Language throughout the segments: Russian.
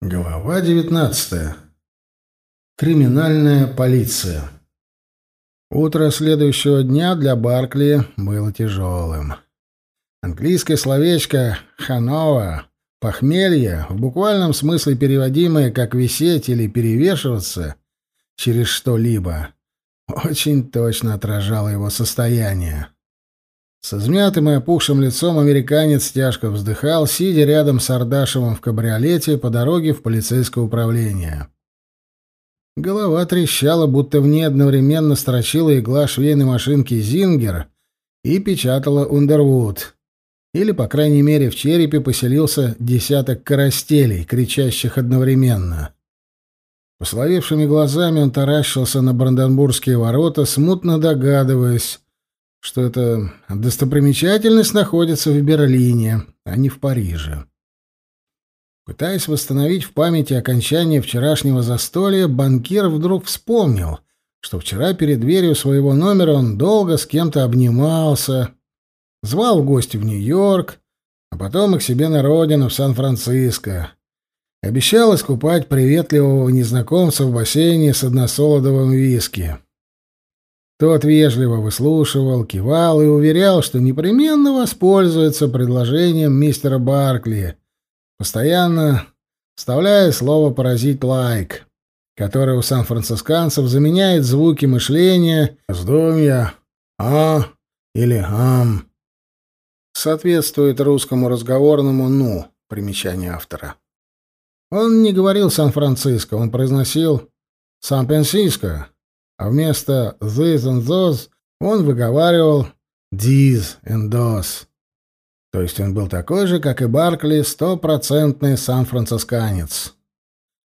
Глава 19. Криминальная полиция. Утро следующего дня для Баркли было тяжелым. Английское словечко «ханова» — похмелье, в буквальном смысле переводимое как «висеть» или «перевешиваться» через что-либо, очень точно отражало его состояние. С измятым и опухшим лицом американец тяжко вздыхал, сидя рядом с Ардашевым в кабриолете по дороге в полицейское управление. Голова трещала, будто в ней одновременно строчила игла швейной машинки «Зингер» и печатала «Ундервуд». Или, по крайней мере, в черепе поселился десяток карастелей, кричащих одновременно. Пословевшими глазами он таращился на Бранденбургские ворота, смутно догадываясь, что эта достопримечательность находится в Берлине, а не в Париже. Пытаясь восстановить в памяти окончание вчерашнего застолья, банкир вдруг вспомнил, что вчера перед дверью своего номера он долго с кем-то обнимался, звал в гости в Нью-Йорк, а потом и к себе на родину, в Сан-Франциско. Обещал искупать приветливого незнакомца в бассейне с односолодовым виски. Тот вежливо выслушивал, кивал и уверял, что непременно воспользуется предложением мистера Баркли, постоянно вставляя слово «поразить лайк», которое у сан-францисканцев заменяет звуки мышления «раздумья», «а» или «ам». Соответствует русскому разговорному «ну», примечание автора. Он не говорил «Сан-Франциско», он произносил «Сан-Пенсиско», а вместо «this and those» он выговаривал «these and those». То есть он был такой же, как и Баркли, стопроцентный сан-францисканец.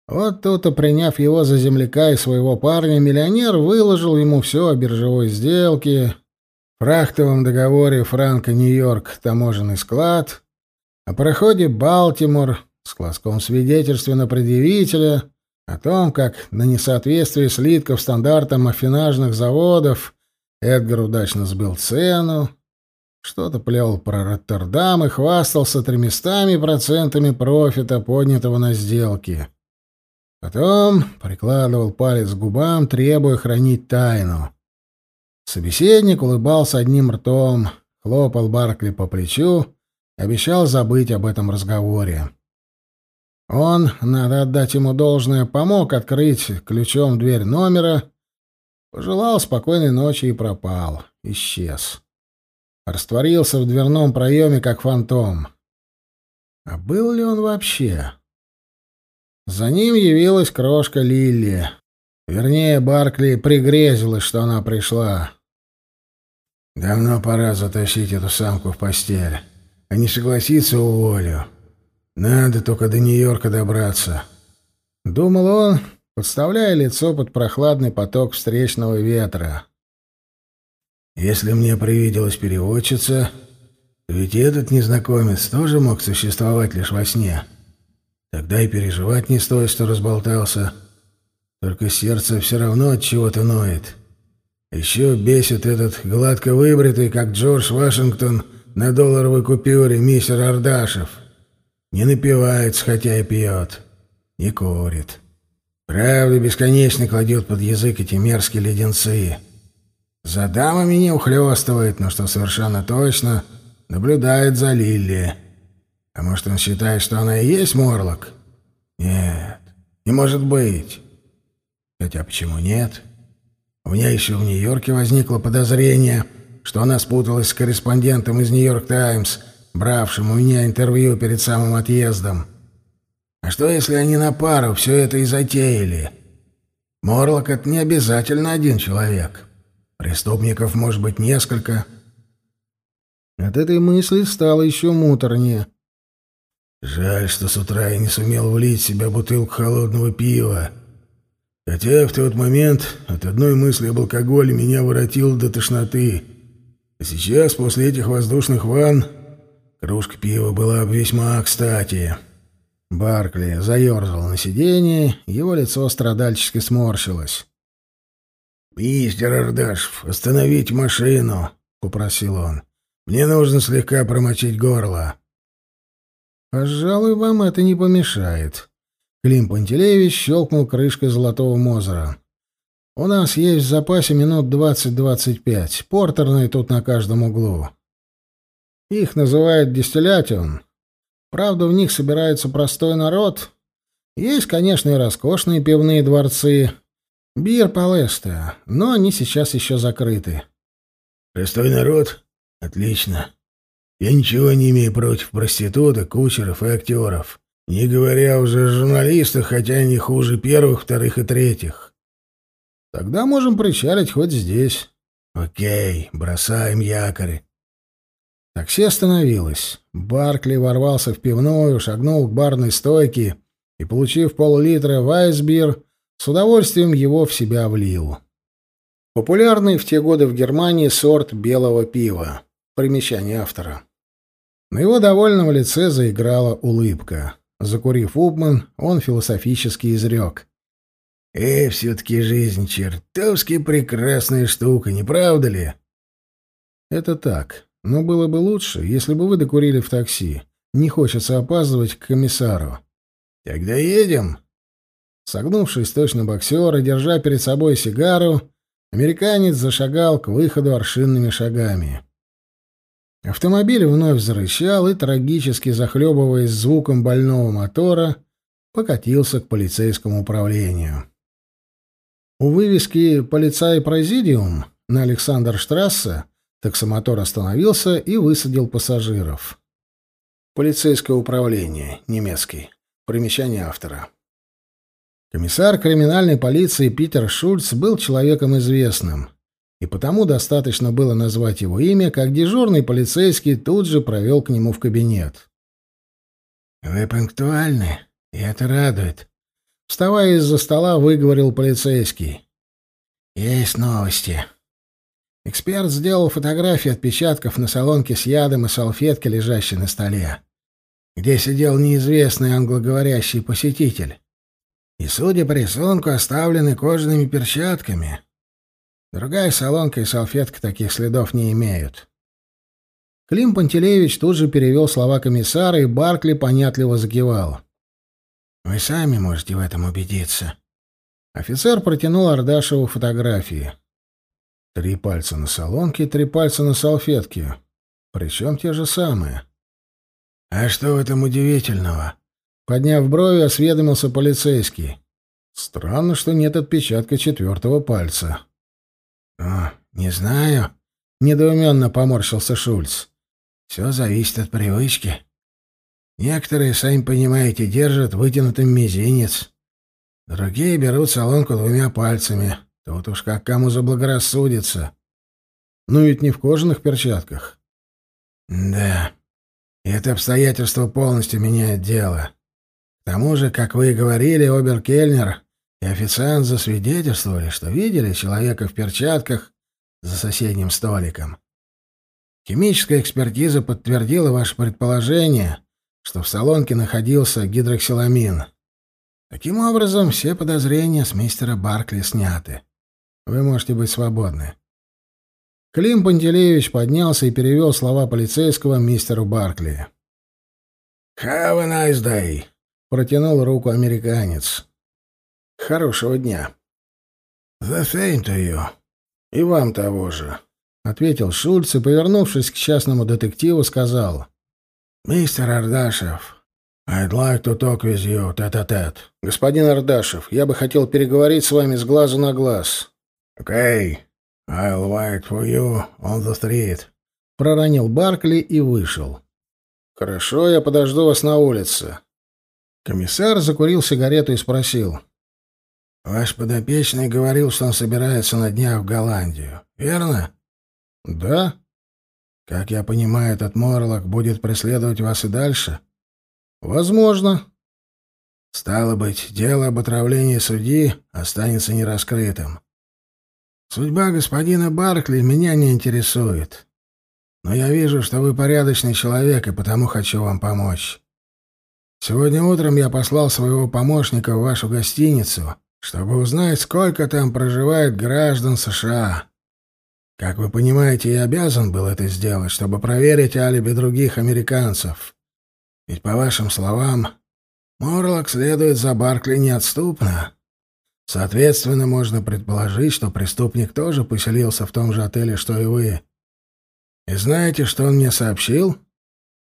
Вот тут-то, приняв его за земляка и своего парня, миллионер выложил ему все о биржевой сделке, фрахтовом договоре Франко-Нью-Йорк таможенный склад, о проходе Балтимор с класском свидетельстве на предъявителя — о том, как на несоответствие слитков стандартам афинажных заводов Эдгар удачно сбил цену, что-то плел про Роттердам и хвастался тремястами процентами профита, поднятого на сделке. Потом прикладывал палец к губам, требуя хранить тайну. Собеседник улыбался одним ртом, хлопал Баркли по плечу, обещал забыть об этом разговоре. Он, надо отдать ему должное, помог открыть ключом дверь номера, пожелал спокойной ночи и пропал, исчез. Растворился в дверном проеме, как фантом. А был ли он вообще? За ним явилась крошка Лилли. Вернее, Баркли пригрезилась, что она пришла. Давно пора затащить эту самку в постель, а не согласиться уволю. Надо только до Нью-Йорка добраться. Думал он, подставляя лицо под прохладный поток встречного ветра. Если мне привиделась переводчица, ведь этот незнакомец тоже мог существовать лишь во сне. Тогда и переживать не стоит, что разболтался. Только сердце все равно от чего-то ноет. Еще бесит этот гладко выбритый, как Джордж Вашингтон, на долларовой купюре мистер Ардашев. Не напивается, хотя и пьет. Не курит. Правда, бесконечно кладет под язык эти мерзкие леденцы. За дамами не ухлёстывает, но что совершенно точно, наблюдает за Лилли. А может, он считает, что она и есть Морлок? Нет, не может быть. Хотя почему нет? У меня еще в Нью-Йорке возникло подозрение, что она спуталась с корреспондентом из «Нью-Йорк Таймс», бравшим у меня интервью перед самым отъездом. А что, если они на пару все это и затеяли? Морлок — это не обязательно один человек. Преступников может быть несколько. От этой мысли стало еще муторнее. Жаль, что с утра я не сумел влить в себя бутылку холодного пива. Хотя в тот момент от одной мысли об алкоголе меня воротило до тошноты. А сейчас, после этих воздушных ванн, Кружка пива была бы весьма кстати. Баркли заерзал на сиденье, его лицо страдальчески сморщилось. «Мистер Ардашев, остановить машину!» — попросил он. «Мне нужно слегка промочить горло». «Пожалуй, вам это не помешает». Клим Пантелеевич щелкнул крышкой золотого Мозера. «У нас есть в запасе минут двадцать-двадцать пять. Портерные тут на каждом углу. Их называют дистиллятион. Правда, в них собирается простой народ. Есть, конечно, и роскошные пивные дворцы. Бир Палеста, но они сейчас еще закрыты». «Простой народ? Отлично. Я ничего не имею против проституток, кучеров и актеров. Не говоря уже о журналистах, хотя они хуже первых, вторых и третьих. Тогда можем причалить хоть здесь. Окей, бросаем якорь. Такси остановилось. Баркли ворвался в пивную, шагнул к барной стойке и, получив пол-литра вайсбир, с удовольствием его в себя влил. Популярный в те годы в Германии сорт белого пива. Примечание автора. На его довольном лице заиграла улыбка. Закурив Убман, он философически изрек. «Э, все-таки жизнь чертовски прекрасная штука, не правда ли?» «Это так. Но было бы лучше, если бы вы докурили в такси. Не хочется опаздывать к комиссару». «Тогда едем». Согнувшись точно боксера, держа перед собой сигару, американец зашагал к выходу аршинными шагами. Автомобиль вновь зарычал и, трагически захлебываясь звуком больного мотора, покатился к полицейскому управлению. У вывески «Полицай Президиум» на Александр-штрассе таксомотор остановился и высадил пассажиров. Полицейское управление, немецкий. Примечание автора. Комиссар криминальной полиции Питер Шульц был человеком известным — и потому достаточно было назвать его имя, как дежурный полицейский тут же провел к нему в кабинет. «Вы пунктуальны, и это радует», — вставая из-за стола, выговорил полицейский. «Есть новости». Эксперт сделал фотографии отпечатков на солонке с ядом и салфетки, лежащей на столе, где сидел неизвестный англоговорящий посетитель. И, судя по рисунку, оставлены кожаными перчатками. Другая солонка и салфетка таких следов не имеют. Клим Пантелеевич тут же перевел слова комиссара, и Баркли понятливо закивал. «Вы сами можете в этом убедиться». Офицер протянул Ардашеву фотографии. Три пальца на солонке, три пальца на салфетке. Причем те же самые. «А что в этом удивительного?» Подняв брови, осведомился полицейский. «Странно, что нет отпечатка четвертого пальца». «О, не знаю», — недоуменно поморщился Шульц. «Все зависит от привычки. Некоторые, сами понимаете, держат вытянутым мизинец. Другие берут солонку двумя пальцами. Тут уж как кому заблагорассудится». «Ну ведь не в кожаных перчатках». «Да. Это обстоятельство полностью меняет дело. К тому же, как вы и говорили, Оберкельнер и официант засвидетельствовали, что видели человека в перчатках за соседним столиком. Химическая экспертиза подтвердила ваше предположение, что в салонке находился гидроксиламин. Таким образом, все подозрения с мистера Баркли сняты. Вы можете быть свободны. Клим Пантелеевич поднялся и перевел слова полицейского мистеру Баркли. «Have a nice day», — протянул руку американец. Хорошего дня. The same to you. И вам того же, ответил Шульц и, повернувшись к частному детективу, сказал: Мистер Ардашев, I'd like to talk with you tete-a-tete. Господин Ардашев, я бы хотел переговорить с вами с глазу на глаз. Okay. I'll wait for you on the street. Проронил Баркли и вышел. Хорошо, я подожду вас на улице. Комиссар закурил сигарету и спросил: Ваш подопечный говорил, что он собирается на днях в Голландию, верно? Да. Как я понимаю, этот Морлок будет преследовать вас и дальше? Возможно. Стало быть, дело об отравлении судьи останется нераскрытым. Судьба господина Баркли меня не интересует. Но я вижу, что вы порядочный человек, и потому хочу вам помочь. Сегодня утром я послал своего помощника в вашу гостиницу чтобы узнать, сколько там проживает граждан США. Как вы понимаете, я обязан был это сделать, чтобы проверить алиби других американцев. Ведь, по вашим словам, Морлок следует за Баркли неотступно. Соответственно, можно предположить, что преступник тоже поселился в том же отеле, что и вы. И знаете, что он мне сообщил?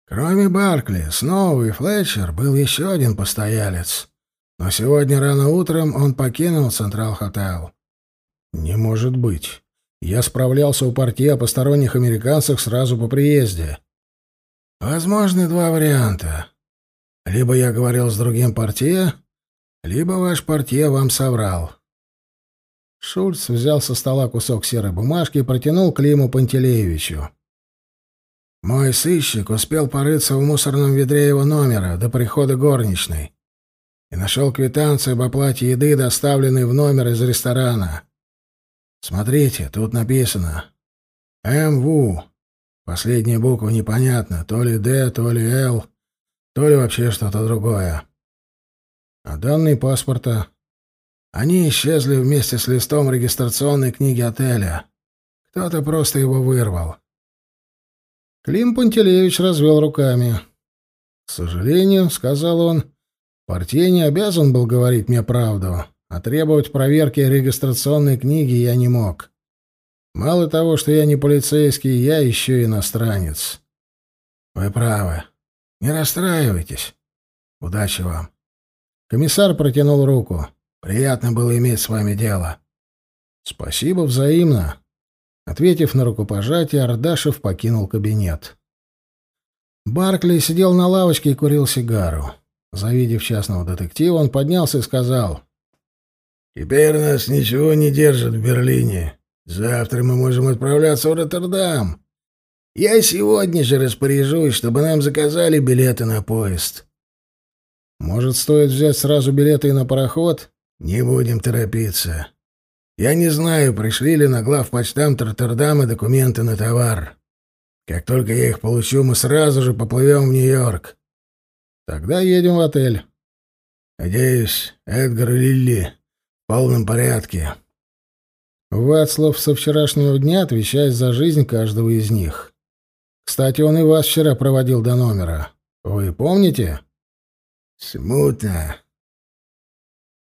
Кроме Баркли, Сноу и Флетчер был еще один постоялец. Но сегодня рано утром он покинул Централ Хотел. Не может быть. Я справлялся у партии о посторонних американцах сразу по приезде. Возможны два варианта. Либо я говорил с другим партия, либо ваш партия вам соврал. Шульц взял со стола кусок серой бумажки и протянул Климу Пантелеевичу. Мой сыщик успел порыться в мусорном ведре его номера до прихода горничной и нашел квитанцию об оплате еды, доставленной в номер из ресторана. Смотрите, тут написано «МВ». Последняя буква непонятна, то ли «Д», то ли «Л», то ли вообще что-то другое. А данные паспорта? Они исчезли вместе с листом регистрационной книги отеля. Кто-то просто его вырвал. Клим Пантелеевич развел руками. «К сожалению», — сказал он, — «партия не обязан был говорить мне правду, а требовать проверки регистрационной книги я не мог. Мало того, что я не полицейский, я еще иностранец». «Вы правы. Не расстраивайтесь. Удачи вам». Комиссар протянул руку. «Приятно было иметь с вами дело». «Спасибо взаимно». Ответив на рукопожатие, Ардашев покинул кабинет. Баркли сидел на лавочке и курил сигару. Завидев частного детектива, он поднялся и сказал. «Теперь нас ничего не держит в Берлине. Завтра мы можем отправляться в Роттердам. Я сегодня же распоряжусь, чтобы нам заказали билеты на поезд». «Может, стоит взять сразу билеты и на пароход?» «Не будем торопиться. Я не знаю, пришли ли на главпочтам Роттердама документы на товар. Как только я их получу, мы сразу же поплывем в Нью-Йорк. Тогда едем в отель. Надеюсь, Эдгар и Лилли в полном порядке. Вацлав со вчерашнего дня отвечает за жизнь каждого из них. Кстати, он и вас вчера проводил до номера. Вы помните? Смутно.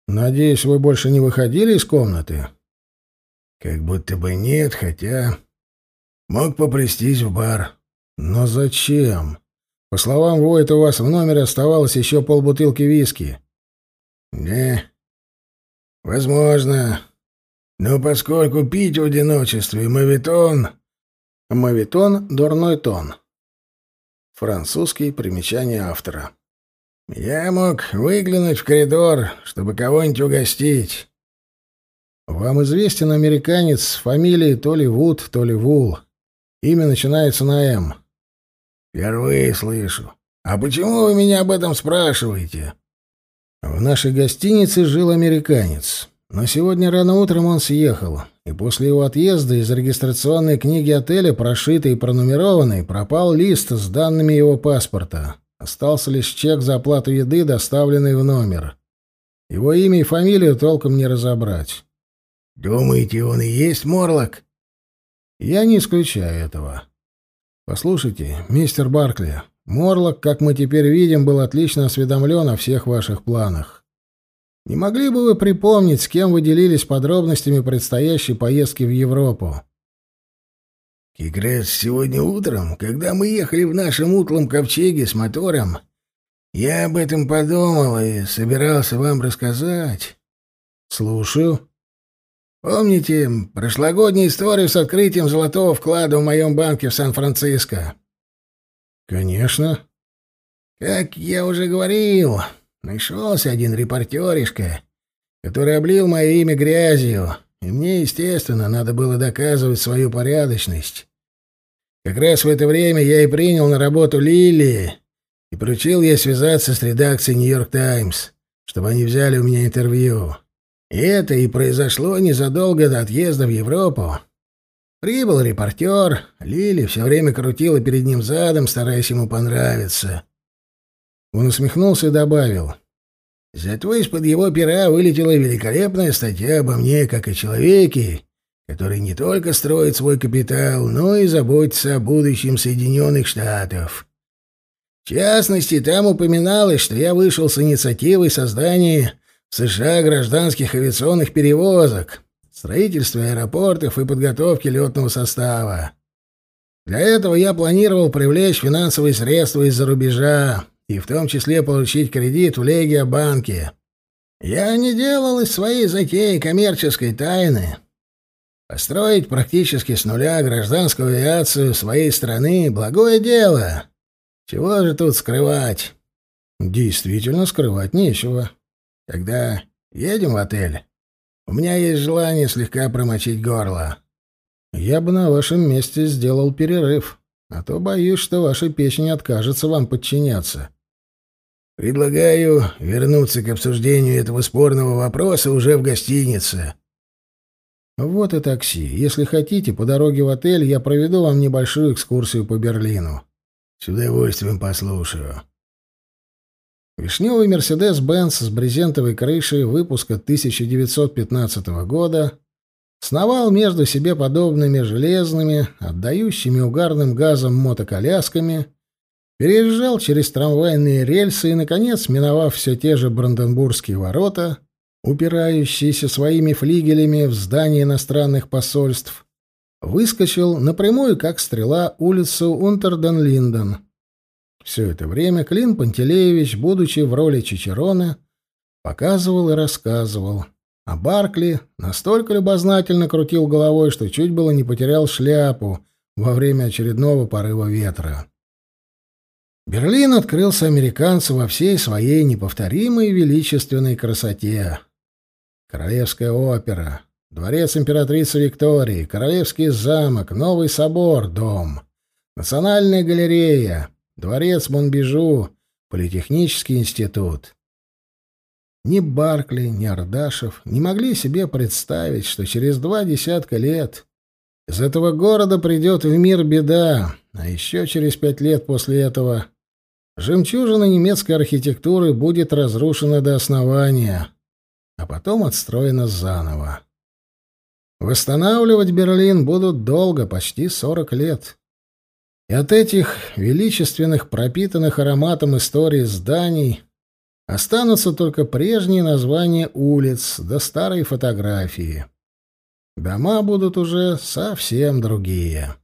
Надеюсь, вы больше не выходили из комнаты? Как будто бы нет, хотя мог поплестись в бар. Но зачем? По словам Войта, у вас в номере оставалось еще полбутылки виски. Не. Возможно. Но поскольку пить в одиночестве мавитон... Мавитон — дурной тон. Французский примечание автора. Я мог выглянуть в коридор, чтобы кого-нибудь угостить. Вам известен американец с фамилией то ли Вуд, то ли Вул. Имя начинается на «М». Впервые слышу. А почему вы меня об этом спрашиваете? В нашей гостинице жил американец. Но сегодня рано утром он съехал, и после его отъезда из регистрационной книги отеля, прошитой и пронумерованной, пропал лист с данными его паспорта. Остался лишь чек за оплату еды, доставленный в номер. Его имя и фамилию толком не разобрать. «Думаете, он и есть Морлок?» «Я не исключаю этого. Послушайте, мистер Баркли, Морлок, как мы теперь видим, был отлично осведомлен о всех ваших планах. Не могли бы вы припомнить, с кем вы делились подробностями предстоящей поездки в Европу?» Раз сегодня утром, когда мы ехали в нашем утлом ковчеге с мотором, я об этом подумал и собирался вам рассказать. Слушаю. Помните прошлогоднюю историю с открытием золотого вклада в моем банке в Сан-Франциско? Конечно. Как я уже говорил, нашелся один репортеришка, который облил мое имя грязью, и мне, естественно, надо было доказывать свою порядочность. Как раз в это время я и принял на работу Лили и поручил ей связаться с редакцией «Нью-Йорк Таймс», чтобы они взяли у меня интервью. И это и произошло незадолго до отъезда в Европу. Прибыл репортер, Лили все время крутила перед ним задом, стараясь ему понравиться. Он усмехнулся и добавил — Зато из-под его пера вылетела великолепная статья обо мне, как о человеке, который не только строит свой капитал, но и заботится о будущем Соединенных Штатов. В частности, там упоминалось, что я вышел с инициативой создания в США гражданских авиационных перевозок, строительства аэропортов и подготовки летного состава. Для этого я планировал привлечь финансовые средства из-за рубежа и в том числе получить кредит в Легия-банке. Я не делал из своей затеи коммерческой тайны. Построить практически с нуля гражданскую авиацию своей страны — благое дело. Чего же тут скрывать? Действительно, скрывать нечего. Тогда едем в отель. У меня есть желание слегка промочить горло. Я бы на вашем месте сделал перерыв, а то боюсь, что ваша печень откажется вам подчиняться. Предлагаю вернуться к обсуждению этого спорного вопроса уже в гостинице. Вот и такси. Если хотите, по дороге в отель я проведу вам небольшую экскурсию по Берлину. С удовольствием послушаю. Вишневый Мерседес-Бенц с брезентовой крышей выпуска 1915 года сновал между себе подобными железными, отдающими угарным газом мотоколясками, переезжал через трамвайные рельсы и, наконец, миновав все те же Бранденбургские ворота, упирающиеся своими флигелями в здание иностранных посольств, выскочил напрямую, как стрела, улицу Унтерден-Линден. Все это время Клин Пантелеевич, будучи в роли Чичерона, показывал и рассказывал. А Баркли настолько любознательно крутил головой, что чуть было не потерял шляпу во время очередного порыва ветра. Берлин открылся американцу во всей своей неповторимой величественной красоте. Королевская опера, Дворец императрицы Виктории, Королевский замок, Новый собор, дом, Национальная галерея, Дворец Монбижу, Политехнический институт. Ни Баркли, ни Ардашев не могли себе представить, что через два десятка лет из этого города придет в мир беда, а еще через пять лет после этого жемчужина немецкой архитектуры будет разрушена до основания, а потом отстроена заново. Восстанавливать Берлин будут долго, почти сорок лет. И от этих величественных, пропитанных ароматом истории зданий останутся только прежние названия улиц да старые фотографии. Дома будут уже совсем другие.